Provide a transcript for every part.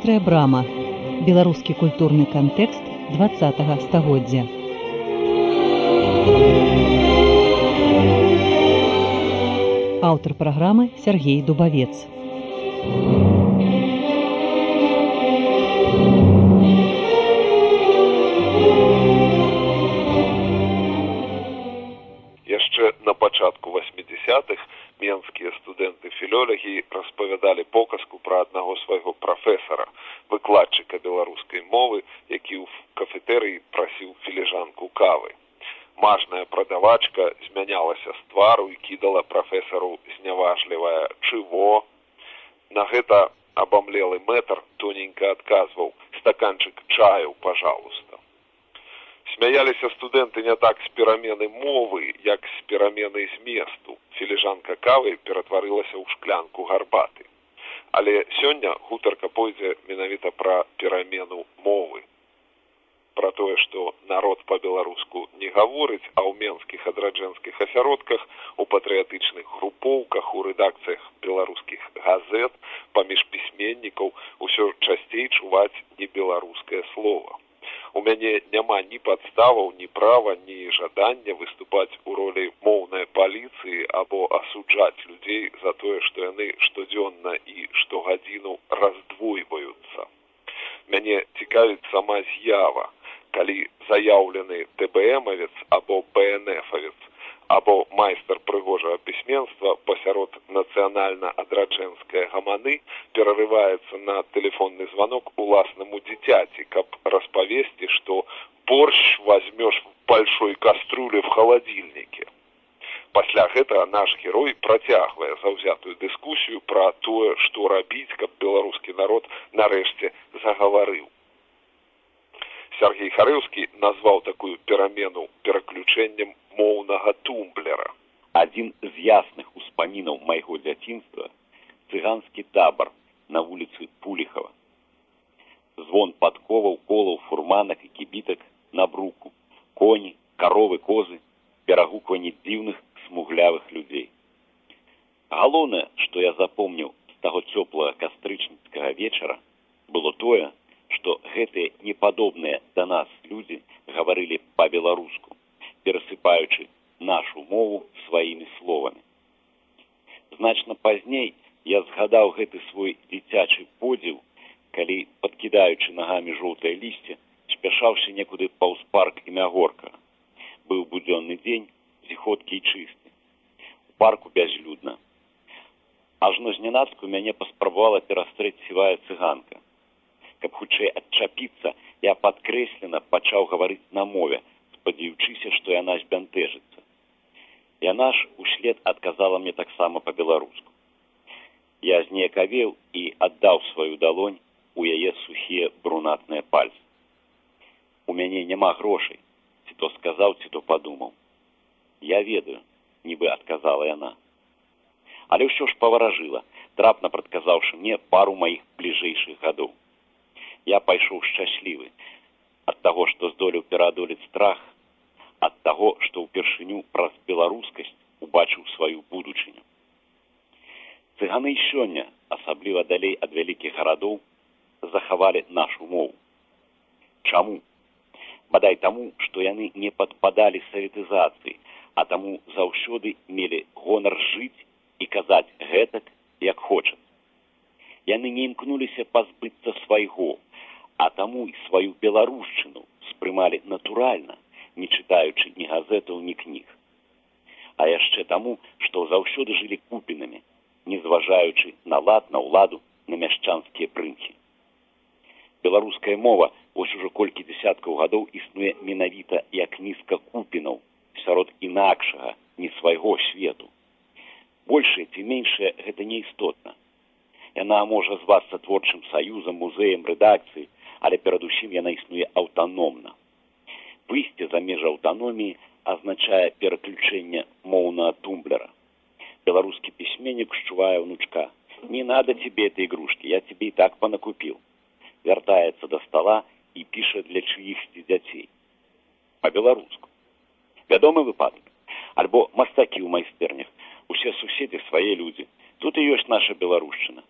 вострая брама беларускі культурны кантэкст два стагоддзя. Аўтар праграмы Сергей дубавец. Яшчэ на пачатку 80-х менскія студэнты філёлагі распавядалі показку пра аднаго свайго прафесара выкладчыка беларускай мовы які ў кафетэрыі прасіў філіжанку кавы прадавачка змянялася з твару і кідала прафесару зняважлівая чыво. На гэта абамлелы мэтр тоненька адказваў. Стаканчык чаю пожалуйста смяяліся студэнты не так з перамены мовы як з перамены зместу філіжанка кавы ператварылася ў шклянку гарбаты. Але сёння гутарка пойдзе менавіта пра перамену мовы пра тое што народ па-беларуску не гаворыць а ў менскіх адраджэнскіх асяродках у патрыятычных групоўках у рэдакцыях беларускіх газет паміж пісьменнікаў усё часцей чуваць не беларускае слово у мяне няма ні падставаў ні права ні жадання выступаць у ролі моўнай паліцыі або асуджаць людзей за тое што яны штодзённа і штогадзіну раздвойваюцца. Мяне цікавіць сама з'ява калі заяўлены тбмавец або пнфавец або майстар прыгожага пісьменства пасярод нацыянальна адраджэнскай гаманы перарываецца на тэлефонны званок уласнаму дзіцяці каб распавесці што борщ возьмешь в большой кастрюле в холодильнике пасля гэтага наш герой працягвае заўзятую дыскусію пра тое што рабіць каб беларускі народ нарэшце загаварыў Сергей Харыўскі назваў такую перамену пераключэннем моўнага тумблера. Адзін з ясных успамінаў майго дзяцінства цыганскі табар на вуліцы Пуліхава. Звон падковаў колаў фурманак і кібітак на бруку, коні, каровы козы, перагукванні дзіўных смуглявых людзей. Галоўнае, што я запомніў з таго цёплага кастрычніцкага вечара, было тое, што гэтыя непадобныя да нас людзі гаварылі па-беларуску перасыпаючы нашу мову сваімі словамі значна пазней я згадаў гэты свой дзіцячы подзіў калі падкідаючы нагамі жоўтае лісце спяшаўся некуды паўз парк імя горка быў будзённы дзень зіходкі і чысты у парку бязлюдна ажно знянацку мяне паспрабавала перастрэць сівая цыганка. Каб хутчэй адчапіцца я падкрэслена пачаў гаварыць на мове спадзяючыся што яна збянтэжыцца. Яна ж услед адказала мне таксама па беларуску я знекавеў і аддаў сваю далонь у яе сухія брунатныя пальцы. У мяне няма грошай ці то сказаў ці то падумаў я ведаю нібы адказала яна але ўсё ж паваражыла трапна прадказаўшы мне пару маіх бліжэйшых гадоў я пайшоў шчаслівы ад таго што здолеў пераадолець страх ад таго што ўпершыню праз беларускасць убачыў сваю будучыню. Цыганы сёння асабліва далей ад вялікіх гарадоў захавалі нашу мову. Чаму бадай таму што яны не падпадалі саветызацыі а таму заўсёды мелі гонар жыць і казаць гэтак як хочацца яны не імкнуліся пазбыцца свайго а таму і сваю беларушчыну спрымалі натуральна не чытаючы ні газетаў ні кніг. А яшчэ таму што заўсёды жылі купінамі не зважаючы на лад на ўладу на мяшчанскія прынкі беларуская мова вось ужо колькі десяткаў гадоў існуе менавіта як нізка купінаў сярод інакшага не свайго свету. Большае ці меншае гэта не істотна яна можа звацца творчым саюзам музеем рэдакцыі але перадусім яна існуе аўтаномна. Выйсце за межа аўтаноміі азначае пераключэнне моўнага тумблера. Беларускі пісьменнік шчувае ўнучка не надо тебе этой игрушки я тебе и так понакупил вяртаецца до стола і піша для чыихсці дзяцей по беларуску вядомы выпадак альбо мастакі ў майстэрнях усе суседзі свае людзі тут і ёсць наша беларушчына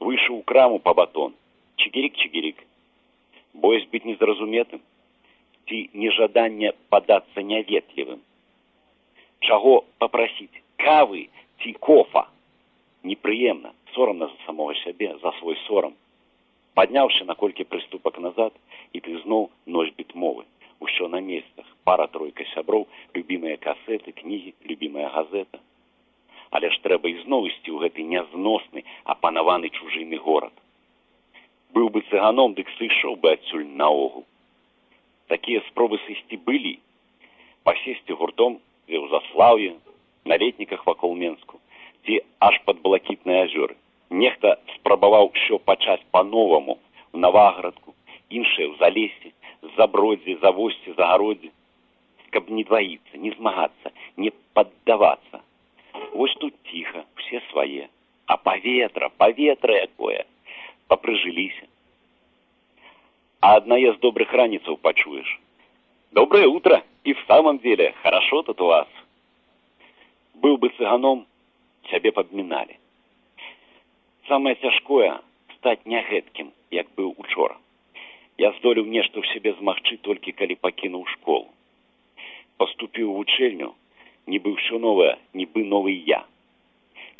выйшаў у краму па батон. Чигирик-чигирик. Боясь быть незразуметым, ці нежаданне падацца няветлівым. Чаго папрасіць кавы ці кофа. Непрыемна сорамна за самого сябе за свой сорам падняўшы наколькі прыступак назад і ты зноў носьбіт мовы усё на месцах. Пара тройка сяброў любімыя касеты кнігі любімая газета. Але ж трэба ізноў ісці ў гэты нязносны апанаваны чужымі горад. Быў бы цыганом дык сышоў бы адсюль наогул. Такія спробы сысці былі. Пасесці гуртом дзе ў заслаўе на летніках вакол менску ці аж пад блакітныя азёры нехта спрабаваў усё пачаць па-новаму у наваградку іншыя ў залесе забродзе завосці загародзе каб не дваіцца не змагацца не паддавацца вось тут ціха все свае а паветра паветра якое папрыжыліся а аднае з добрых раніцаў пачуеш доброе утро и в самом деле хорошо тут у вас был бы цыганом цябе падміналі самае цяжкое стаць не гэткім як быў учора. Я здолеў нешта ў сябе змагчы толькі калі пакінуў школу. Паступіў вучэльню нібы ўсё новае нібы новы я.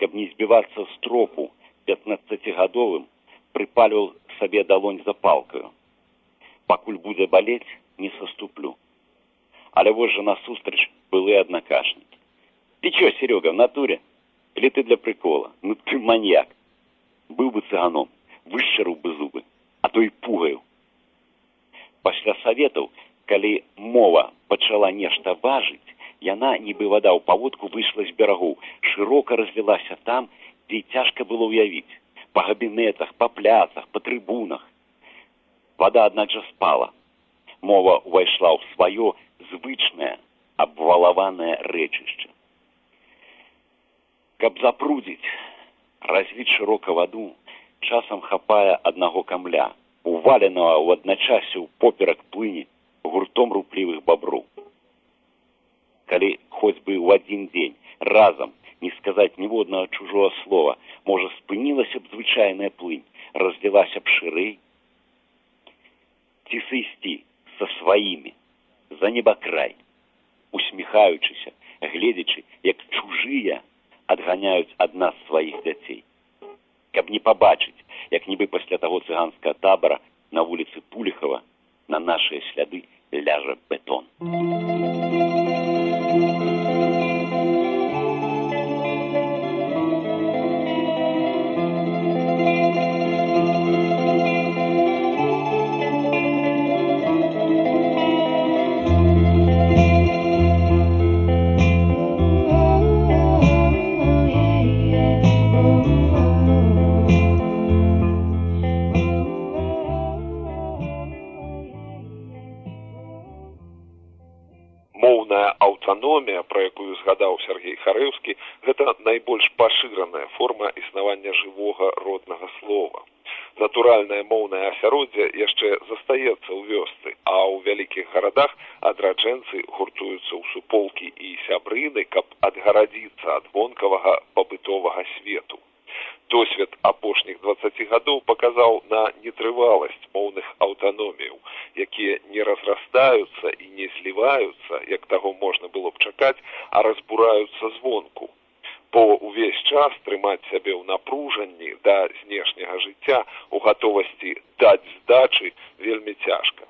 Каб не збівацца з тропу пятнаццацігадовым прыпаліваў сабе далонь запалкаю пакуль будзе балець не саступлю. Але вось жа насустрач былыя аднакашнікі ты чё серега в натуре? Или ты для прикола? Ну ты маньяк быў бы цыганом вышчарыў бы зубы а то і пугаю пасля саветаў калі мова пачала нешта важыць яна нібы вада ў паводку выйшла з берагоў шырока разлілася там дзе цяжка было ўявіць па габінетах па пляцах па трыбунах. Вода аднак жа спала. Мова ўвайшла ў сваё звычнае абвалаванае рэчышча. Каб запрудзіць развіць шырока ваду часам хапае аднаго камля уваленага ў адначасе ў поперак плыні гуртом руплівых баброў калі хоць бы ў адзін дзень разам не сказаць ніводнага чужого слова можа спынілася б звычайная плынь разлілася б шырэй? Ці сысці са сваімі за небакрай усміхаючыся гледзячы як чужыя адганяюць ад нас сваіх дзяцей. Каб не пабачыць як нібы пасля таго цыганскага табара на вуліцы пуліхава на нашыя сляды ляжа бетон аўтаномія пра якую згадаў сергей харэўскі гэта найбольш пашыраная форма існавання жывога роднага слова. Натуральнае моўнае асяроддзе яшчэ застаецца ў вёсцы а ў вялікіх гарадах адраджэнцы гуртуюцца ў суполкі і сябрыны каб адгарадзіцца ад вонкавага пабытовага свету досвед апошніх двадцаці гадоў паказаў на нетрываласць моўных аўтаноміяў якія не разрастаюцца і не зліваюцца як таго можна было б чакаць а разбураюцца звонку. Бо ўвесь час трымаць сябе ў напружанні да знешняга жыцця у гатовасці даць здачы вельмі цяжка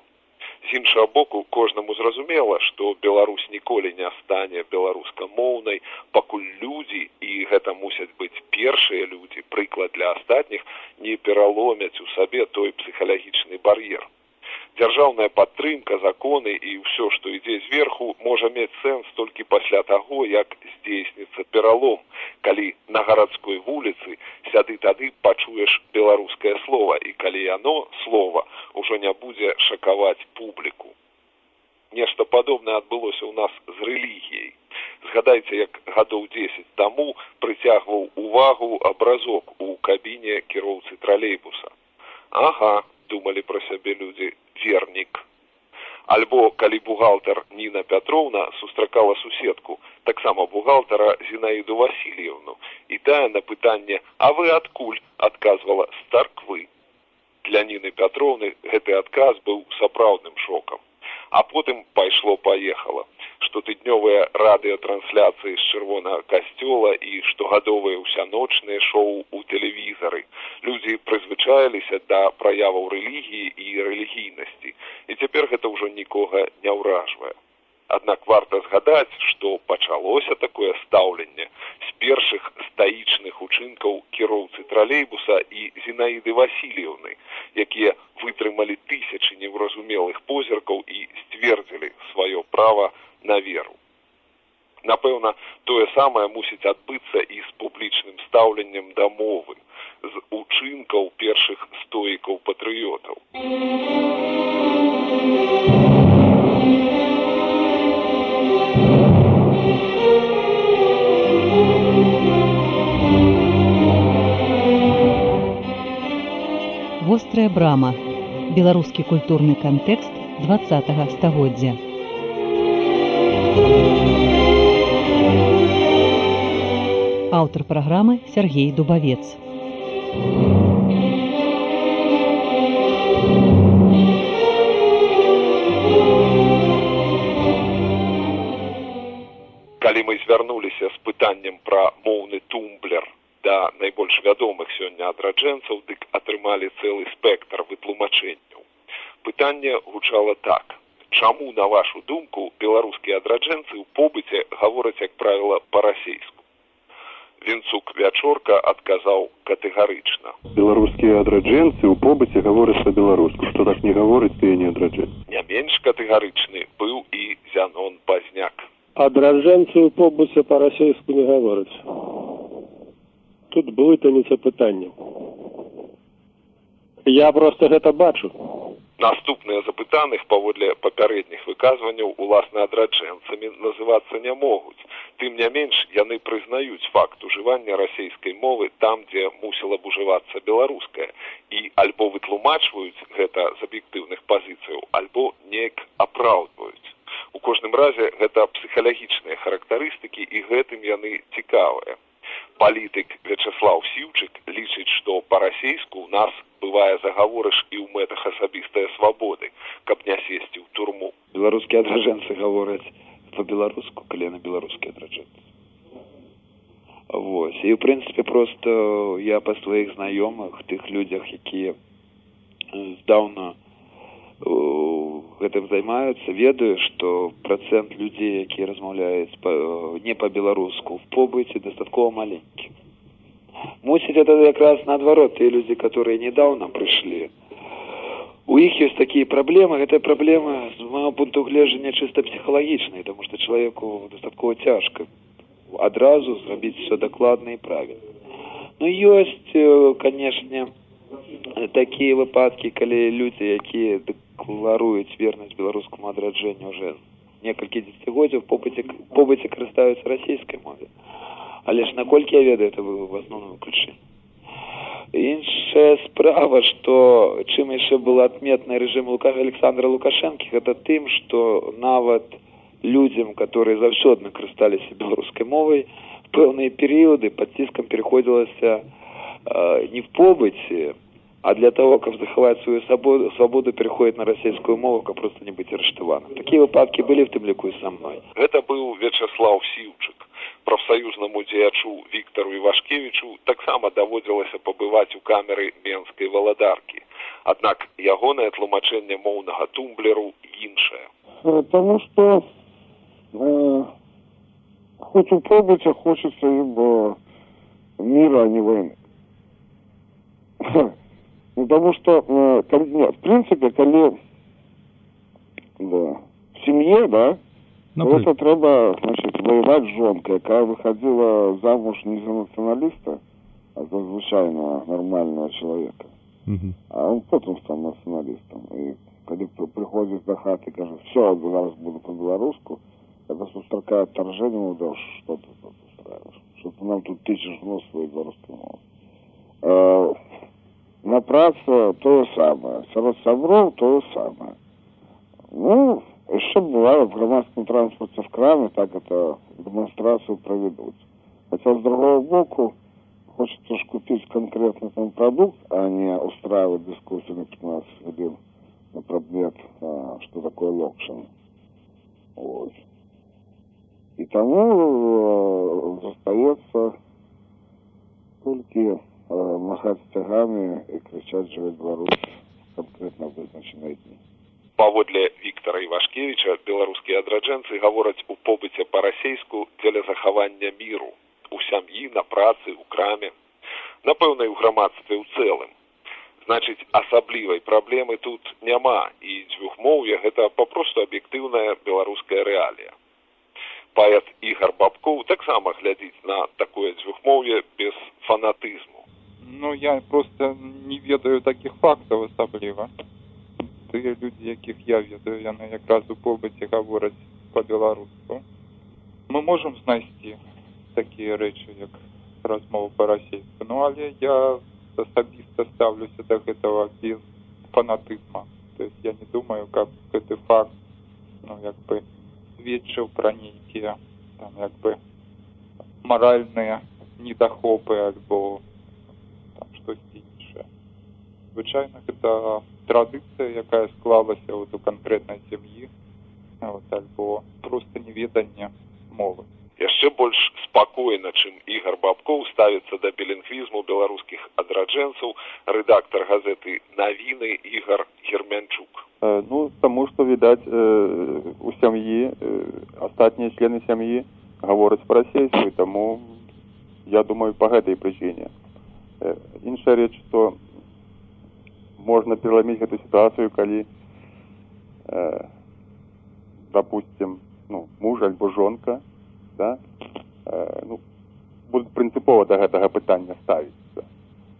з іншага боку кожнаму зразумела што беларусь ніколі не стане беларускамоўнай пакуль людзі і гэта мусяць быць першыя людзі прыклад для астатніх не пераломяць у сабе той псіхалагічны бар'ер дзяржаўная падтрымка законы і ўсё што ідзе зверху можа мець сэнс толькі пасля таго як здзейсніцца пералом. Калі на гарадской вуліцы сяды тады пачуеш беларускае слово і калі яно слова ўжо не будзе шакаваць публіку. Нешта падобнае адбылося ў нас з рэлігіяй. Згадайце як гадоў дзесяць таму прыцягваў увагу абразок у кабіне кіроўцы тралейбуса. Ага думалі пра сябе людзі вернік альбо калі бухгалтер ніна пятроўна сустракала суседку таксама бухгалтара зінаіду васильевну і тая на пытанне а вы адкуль адказвала старквы для Ніны Пятроўны гэты адказ быў сапраўдным шокам. А потым пайшло паехала. Штотыднёвыя радыётрансляцыі з чырвонага касцёла і штогадовыя ўсяночныя шоу у тэлевізары. Людзі прызвычаіліся да праяваў рэлігіі і рэлігійнасці. І цяпер гэта ўжо нікога не ўражвае. Аднак варта згадаць, што пачалося такое стаўленне з першых стаічных учынкаў кіроўцы тралейбуса і зінаіды васильевны, якія вытрымалі тысячы невразумелых позіркаў і сцвердзілі сваё права на веру. Напэўна, тое самае мусіць адбыцца і з публічным стаўленнем да мовы, з учынкаў першых стоікаў патрыётаў. Вострая брама. Беларускі культурны кантэкст 20 стагоддзя. Аўтар праграмы Сергей Дубавец. Калі мы звярнуліся з пытаннем пра моўны тумблер да найбольш вядомых сёння адраджэнцаў, дык атрымалі цэлы спектр вытлумачэнняў. Пытанне гучала так: Чаму, на вашу думку, беларускія адраджэнцы ў побыце гавораць, як правіла, па-расейску? Вінцук вячорка адказаў катэгарычна. Беларускія адраджэнцы ў побыце гавораць па-беларуску, што так не гаворыць тыя не адраджэнцы. Не менш катэгарычны быў і Зянон Пазняк. Адраджэнцы ў побыце па-расейску не гавораць. Тут блытаніца пытання. Я проста гэта бачу. Наступныя запытаных паводле папярэдніх выказванняў уласна адраджэнцамі называцца не могуць. Тым не менш яны прызнаюць факт ужывання расійскай мовы там, дзе мусіла б ужывацца беларуская і альбо вытлумачваюць гэта з аб'ектыўных пазіцыяў, альбо неяк апраўдваюць. У кожным разе гэта псіхалагічныя характарыстыкі і гэтым яны цікавыя. Палітык Вячеслав Сіўчык лічыць, што па-расейску ў нас бывае загаворыш і ў мэтах асабістыя свабоды, каб не сесці ў турму. Беларускія адражэнцы гавораць па-беларуску, калі на беларускія адражэнцы. Вось і ў прынцыпе просто я па сваіх знаёмых тых людзях, якія здаўна гэтым займаюцца ведаю што процент людзей якія размаўляюць па, не па-беларуску в побыце дастаткова маленькі мусіць это якраз наадварот тыя людзі которые недавно прыйшлі у іх ёсць такія праблемы гэтая праблема з моего пункту гледжання чыста псіхалагічнай тому что человеку дастаткова цяжка адразу зрабіць все дакладна і правильно. Ну ёсць канешне такія выпадкі калі людзі якія дэкларуюць вернасць беларускаму адраджэнню уже некалькі дзесяцігоддзяў побыце побыце карыстаюцца расійскай мове але ж наколькі я ведаю это было в асноўным выключэнні іншая справа што чым яшчэ было адметна рэжым лукага александра лукашэнкі гэта тым што нават людзям которые заўсёдна карысталіся беларускай мовай пэўныя перыяды под ціскам переходзілася э, не в побыце а для того каб захаваць сваю свабоду свабоду переходит на расійскую мову каб просто не быць арыштаваным такія выпадкі былі в тым ліку і са мной. Гэта быў вячеслав сіўчык прафсаюзнаму дзеячу віктору ивашкевичу таксама даводзілася пабываць у камеры менскай валадаркі аднак ягонае тлумачэнне моўнага тумблеру іншае потому что э, хоть у побыце хочется ибо мира а не войны потому что, э, коли, нет, в принципе, коли да, в семье, да, Например. это треба, значит, воевать жонка, яка выходила замуж не за националиста, а за звычайного нормального человека. Угу. А он потом стал националистом. И когда приходит до хаты и говорит, все, зараз буду по-белоруску, это сустракает отторжение, ну, да, что ты тут устраиваешь? Что ты нам тут тычешь в нос своей белорусской мовы. Э, на праца тое самае сярод сяброў тое самае ну яшчэ бывае в грамадскім транспорце в краме так это дэманстрацыю правядуць хаця з другого боку хочется ж купить конкретно там продукт, а не устраивать дискуссию на 15 минут на предмет, а, что такое локшин. Вот. И тому э, остается только махать стягами и кричать «Живе Беларусь!» конкретно вызначенные дни. Паводле Віктора Івашкевіча беларускія адраджэнцы гавораць у побыце па-расейску дзеля захавання міру у сям'і на працы у краме напэўна і ў грамадстве ў цэлым значыць асаблівай праблемы тут няма і дзвюхмоўе гэта папросту аб'ектыўная беларуская рэалія паэт ігар бабкоў таксама глядзіць на такое дзвюхмоўе без фанатызму ну я просто не ведаю такіх фактаў асабліва тыя людзі якіх я ведаю яны якраз у побыце гавораць по-беларуску мы можемм знайсці такія рэчы як размову па-расейску ну але я асабіста ставлюся да гэтага без фанатызма то есть я не думаю каб гэты факт ну як бы сведчыў пра нейкія там як бы маральныя недахопы альбо там штосьці іншае звычайна гэта традыцыя якая склалася вот у канкрэтнай сям'і вот, альбо просто неведанне мовы яшчэ больш спакойна чым ігар бабкоў ставіцца да білінгвізму беларускіх адраджэнцаў рэдактар газеты навіны ігар гермянчук. Э, ну таму што відаць э, у сям'і э, астатнія члены сям'і гавораць па-расейску таму я думаю па гэтай прычыне э, іншая рэч што можна пераламіць гэту сітуацыю калі э, допустим ну муж альбо жонка да э, ну будуць прынцыпова да гэтага пытання ставіцца.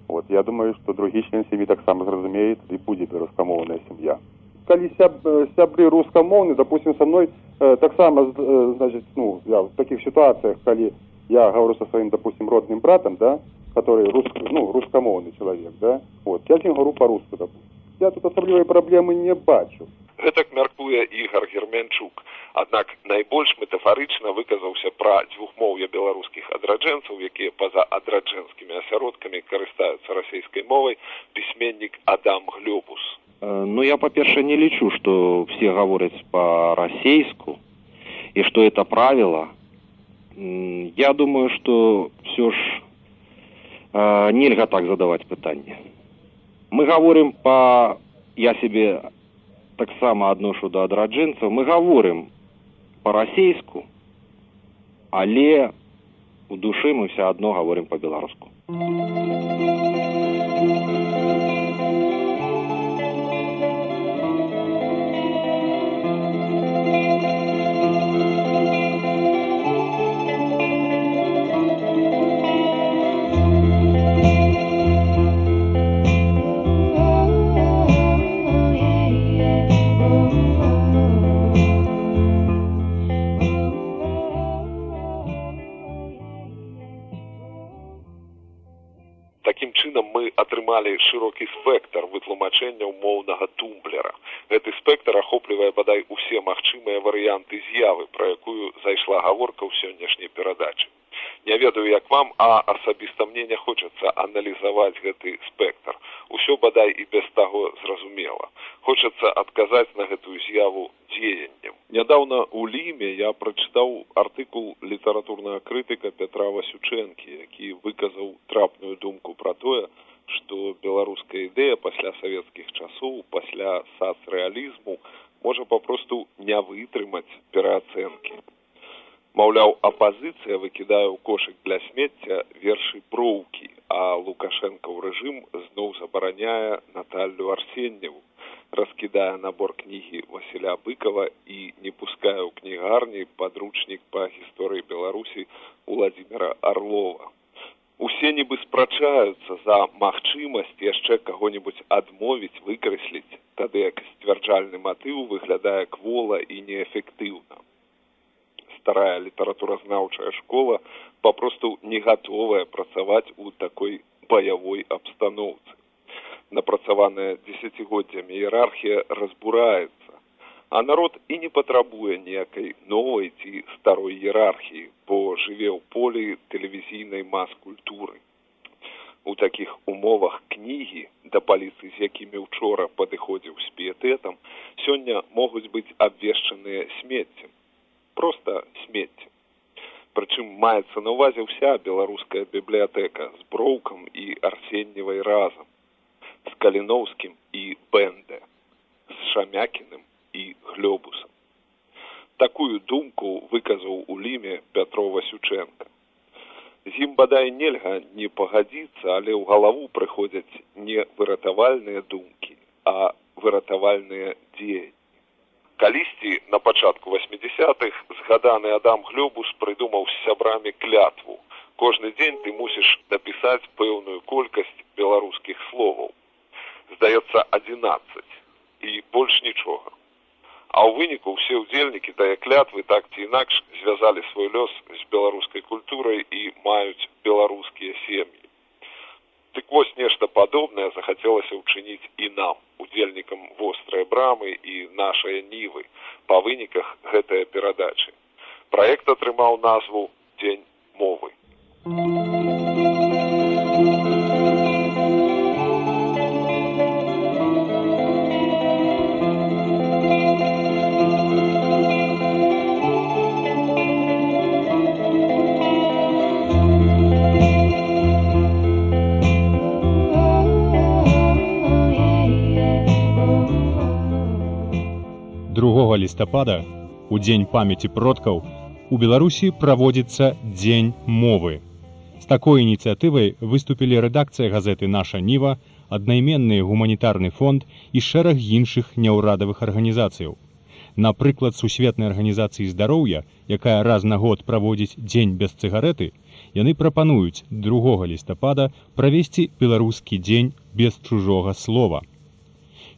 Вот я думаю што другі член сям'і таксама зразумеет і будзе беларускамоўная сям'я. Калі сяб, сябры рускамоўны допустим са мной э, таксама э, значит ну я в таких сітуацыях калі я говорю со сваім допустим родным братом да который рус, ну, рускамоўны чалавек да? Вот. Я не говорю по-руску допустим. Я тут асаблівай праблемы не бачу. Гэтак мяркуе ігар герменчук. Аднак найбольш метафарычна выказаўся пра дзвюхмоўе беларускіх адраджэнцаў якія па-за адраджэнскімі асяродкамі карыстаюцца расійскай мовай. Пісьменнік адам глёбус. Э, ну я па-перша не лічу што все гавораць па-расейску і што это правіла. Я думаю што все ж э, нельга так задаваць пытанне мы гаворым па я себе таксама адношу да адраджэнцаў мы гаворым па-расейску але у душы мы все адно гаворым па-беларуску вытлумачэнняў моўнага тумблера. Гэты спектр ахоплівае бадай усе магчымыя варыянты з'явы пра якую зайшла гаворка ў сённяшняй перадачы. Не ведаю як вам а асабіста мне не хочацца аналізаваць гэты спектр. Усё бадай і без таго зразумела. Хочацца адказаць на гэтую з'яву дзеяннем. Нядаўна у ліме я прачытаў артыкул літаратурнага крытыка петра васючэнкі які выказаў трапную думку пра тое што беларуская ідэя пасля савецкіх часоў пасля сацрэалізму можа папросту не вытрымаць пераацэнкі маўляў апазіцыя выкідае ў кошык для смецця вершы броўкі а лукашэнкаў рэжым зноў забараняе наталлю арсенневу раскідае набор кнігі васіля быкова і не пускае ў кнігарні падручнік па гісторыі беларусі владимира орлова нібы спрачаюцца за магчымасць яшчэ каго-нибудь адмовіць выкрэсліць тады як сцвярджальны матыў выглядае квола і неэфектыўна. Старая літаратуразнаўчая школа папросту не гатовая працаваць у такой баявой абстаноўцы. Напрацаваная дзесяцігоддзямі іерархія разбураецца а народ і не патрабуе ніякай новай ці старой іерархіі бо жыве ў полі тэлевізійнай мас-культуры У такіх умовах кнігі, да паліцы, з якімі учора падыходзіў з піетэтам, сёння могуць быць абвешчаныя смеццем. Проста смеццем. Прычым маецца на ўвазе ўся беларуская бібліятэка з броўкам і арсенневай разам, з каліноўскім і бэнде, з шамякіным і глёбусам. Такую думку выказаў у ліме Пятро Васючэнка. З ім бадай нельга не пагадзіцца, але ў галаву прыходзяць не выратавальныя думкі, а выратавальныя дзеянні. Калісьці на пачатку 80-х згаданы Адам Глёбус прыдумаў з сябрамі клятву. Кожны дзень ты мусіш дапісаць пэўную колькасць беларускіх словаў. Здаецца 11 і больш нічога. А ў выніку ўсе ўдзельнікі тая клятвы так ці інакш звязалі свой лёс з беларускай культурай і маюць беларускія сем'і. Дык вось нешта падобнае захацелася ўчыніць і нам, удзельнікам вострыя брамы і нашыя нівы па выніках гэтыя перадачы. Праект атрымаў назву дзень мовы. Лістапада у дзень памяці продкаў у беларусі праводзіцца дзень мовы. З такой ініцыятывай выступілі рэдакцыя газеты наша ніва аднайменны гуманітарны фонд і шэраг іншых няўрадавых арганізацыяў напрыклад сусветнай арганізацыі здароўя якая раз на год праводзіць дзень без цыгареты яны прапануюць другога лістапада правесці беларускі дзень без чужога слова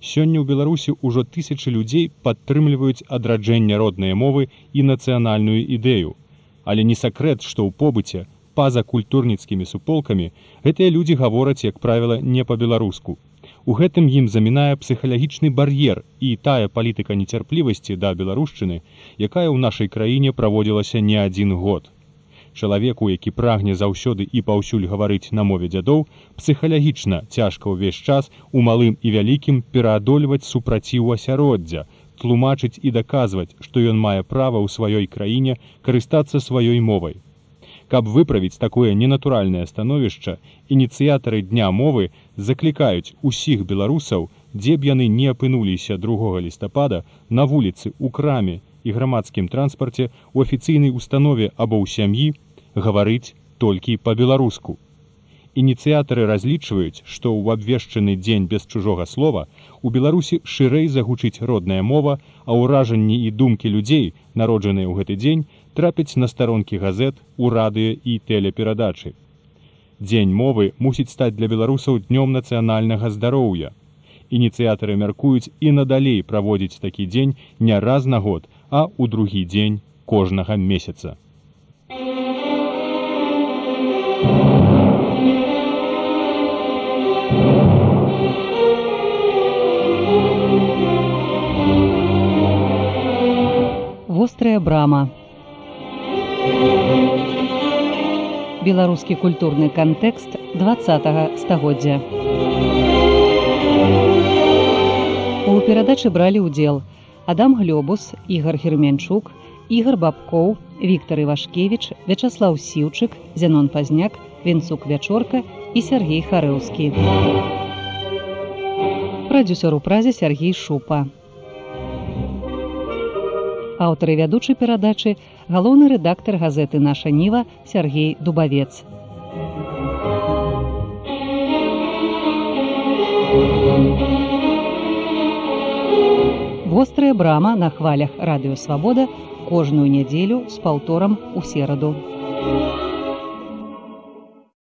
сёння ў беларусі ўжо тысячы людзей падтрымліваюць адраджэнне роднай мовы і нацыянальную ідэю. Але не сакрэт што ў побыце па-за культурніцкімі суполкамі гэтыя людзі гавораць як правіла не па-беларуску. У гэтым ім замінае псіхалагічны бар'ер і тая палітыка нецярплівасці да беларушчыны якая ў нашай краіне праводзілася не адзін год чалавеку, які прагне заўсёды і паўсюль гаварыць на мове дзядоў, псіхалагічна цяжка ўвесь час у малым і вялікім пераадольваць супраціў асяроддзя, тлумачыць і даказваць, што ён мае права ў сваёй краіне карыстацца сваёй мовай. Каб выправіць такое ненатуральнае становішча, ініцыятары дня мовы заклікаюць усіх беларусаў, дзе б яны не апынуліся другога лістапада на вуліцы, у краме і грамадскім транспарце у афіцыйнай установе або ў сям'і гаварыць толькі па-беларуску. Ініцыятары разлічваюць, што ў абвешчаны дзень без чужога слова у Беларусі шырэй загучыць родная мова, а ўражанні і думкі людзей, народжаныя ў гэты дзень, трапяць на старонкі газет, у радыё і тэлеперадачы. Дзень мовы мусіць стаць для беларусаў днём нацыянальнага здароўя. Ініцыятары мяркуюць і надалей праводзіць такі дзень не раз на год, а ў другі дзень кожнага месяца. Вострая брама беларускі культурны кантэкст два стагоддзя у перадачы бралі ўдзел адам глёбус ігар герменчук ігар бабкоў Віктор Івашкевіч, Вячаслаў Сіўчык, Зянон Пазняк, Венцук Вячорка і Сергей Харэўскі. Прадюсер у празе Сергей Шупа. Аўтары вядучай перадачы галоўны рэдактар газеты наша ніва Сергей Дубавец. Вострая брама на хвалях радыёвабода кожную нядзелю з паўторам у сераду.